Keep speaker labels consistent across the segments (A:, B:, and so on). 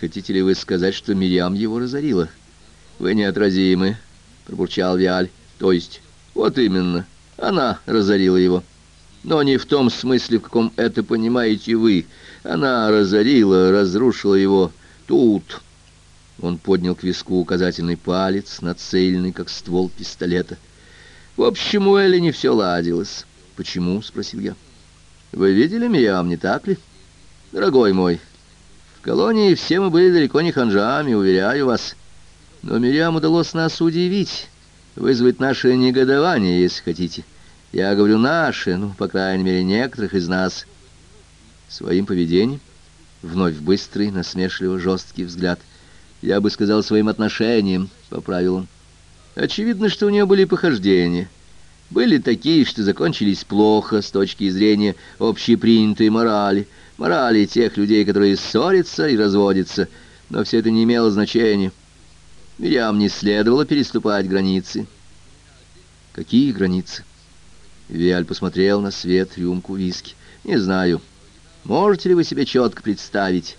A: Хотите ли вы сказать, что Мириам его разорила? Вы неотразимы, пробурчал Виаль. То есть, вот именно, она разорила его. Но не в том смысле, в каком это понимаете вы. Она разорила, разрушила его тут. Он поднял к виску указательный палец, нацеленный, как ствол пистолета. В общем, у Элли не все ладилось. «Почему?» — спросил я. «Вы видели Мириам, не так ли?» «Дорогой мой, колонии все мы были далеко не ханжами, уверяю вас. Но Мириам удалось нас удивить, вызвать наше негодование, если хотите. Я говорю «наши», ну, по крайней мере, некоторых из нас. Своим поведением, вновь быстрый, насмешливо жесткий взгляд. Я бы сказал своим отношением, поправил он. Очевидно, что у нее были похождения. Были такие, что закончились плохо с точки зрения общепринятой морали, морали тех людей, которые ссорятся и разводятся, но все это не имело значения. Мирям не следовало переступать границы. Какие границы? Виаль посмотрел на свет рюмку виски. Не знаю. Можете ли вы себе четко представить?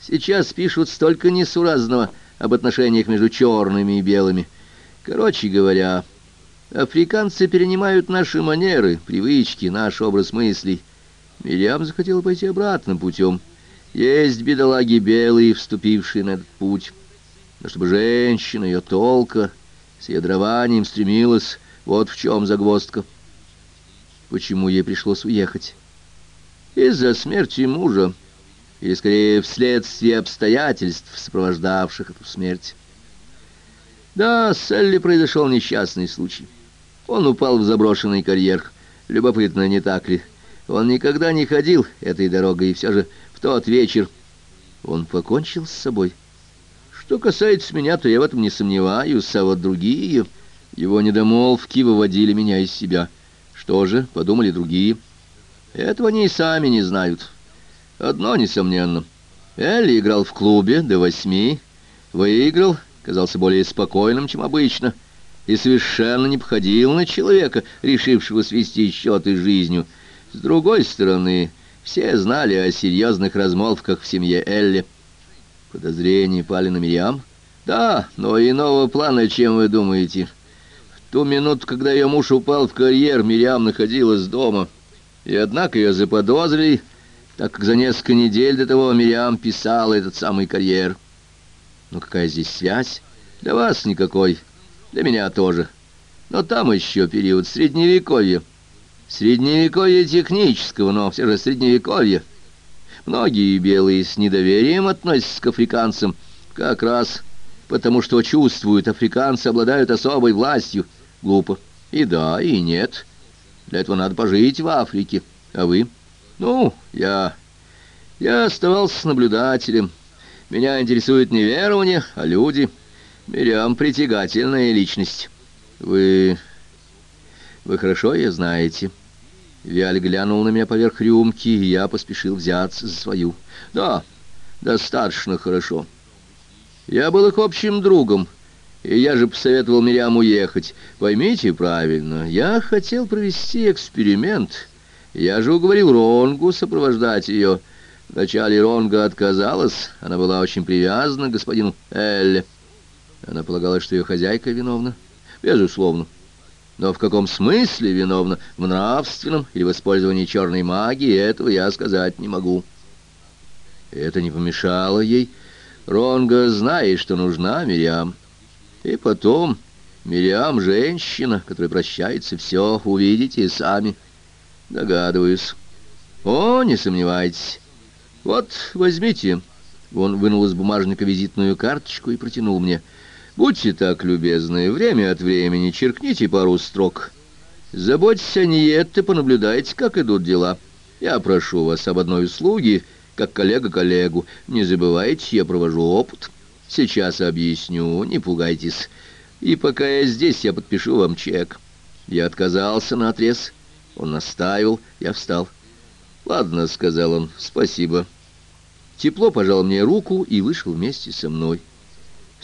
A: Сейчас пишут столько несуразного об отношениях между черными и белыми. Короче говоря, африканцы перенимают наши манеры, привычки, наш образ мыслей. Мирьям захотела пойти обратным путем. Есть бедолаги белые, вступившие на этот путь. Но чтобы женщина, ее толка, с ее дрованием стремилась, вот в чем загвоздка. Почему ей пришлось уехать? Из-за смерти мужа или скорее вследствие обстоятельств, сопровождавших эту смерть. Да, с Элли произошел несчастный случай. Он упал в заброшенный карьер. Любопытно, не так ли? Он никогда не ходил этой дорогой, и все же в тот вечер он покончил с собой. Что касается меня, то я в этом не сомневаюсь, а вот другие... Его недомолвки выводили меня из себя. Что же, подумали другие? Этого они и сами не знают. Одно несомненно. Элли играл в клубе до восьми, выиграл, казался более спокойным, чем обычно, и совершенно не походил на человека, решившего свести счеты с жизнью. С другой стороны, все знали о серьезных размолвках в семье Элли. Подозрения пали на Мириам? Да, но иного плана, чем вы думаете. В ту минуту, когда ее муж упал в карьер, Мириам находилась дома. И однако ее заподозрили так как за несколько недель до того Мириам писала этот самый карьер. Ну какая здесь связь? Для вас никакой, для меня тоже. Но там еще период Средневековья. Средневековье технического, но все же Средневековье. Многие белые с недоверием относятся к африканцам, как раз потому, что чувствуют, африканцы обладают особой властью. Глупо. И да, и нет. Для этого надо пожить в Африке. А вы... Ну, я... Я оставался наблюдателем. Меня интересует не верование, а люди. Мирям притягательная личность. Вы... Вы хорошо ее знаете. Виаль глянул на меня поверх рюмки, и я поспешил взяться за свою. Да, достаточно хорошо. Я был их общим другом, и я же посоветовал Мирям уехать. Поймите правильно, я хотел провести эксперимент... Я же уговорил Ронгу сопровождать ее. Вначале Ронга отказалась, она была очень привязана к господину Элле. Она полагала, что ее хозяйка виновна. Безусловно. Но в каком смысле виновна? В нравственном или в использовании черной магии, этого я сказать не могу. Это не помешало ей. Ронга знает, что нужна Мириам. И потом, Мириам — женщина, которая прощается все, увидите сами. Догадываюсь. О, не сомневайтесь. Вот, возьмите. Он вынул из бумажника визитную карточку и протянул мне. Будьте так любезны, время от времени черкните пару строк. Заботьтесь о Ниетте, понаблюдайте, как идут дела. Я прошу вас об одной услуге, как коллега коллегу. Не забывайте, я провожу опыт. Сейчас объясню, не пугайтесь. И пока я здесь, я подпишу вам чек. Я отказался на отрез. Он настаивал, я встал. «Ладно», — сказал он, — «спасибо». Тепло пожал мне руку и вышел вместе со мной.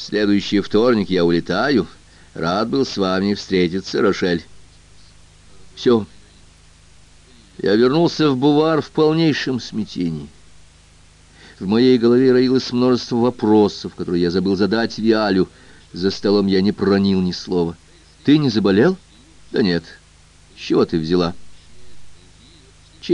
A: В следующий вторник я улетаю. Рад был с вами встретиться, Рошель. Все. Я вернулся в Бувар в полнейшем смятении. В моей голове роилось множество вопросов, которые я забыл задать Виалю. За столом я не проронил ни слова. «Ты не заболел?» «Да нет. С чего ты взяла?»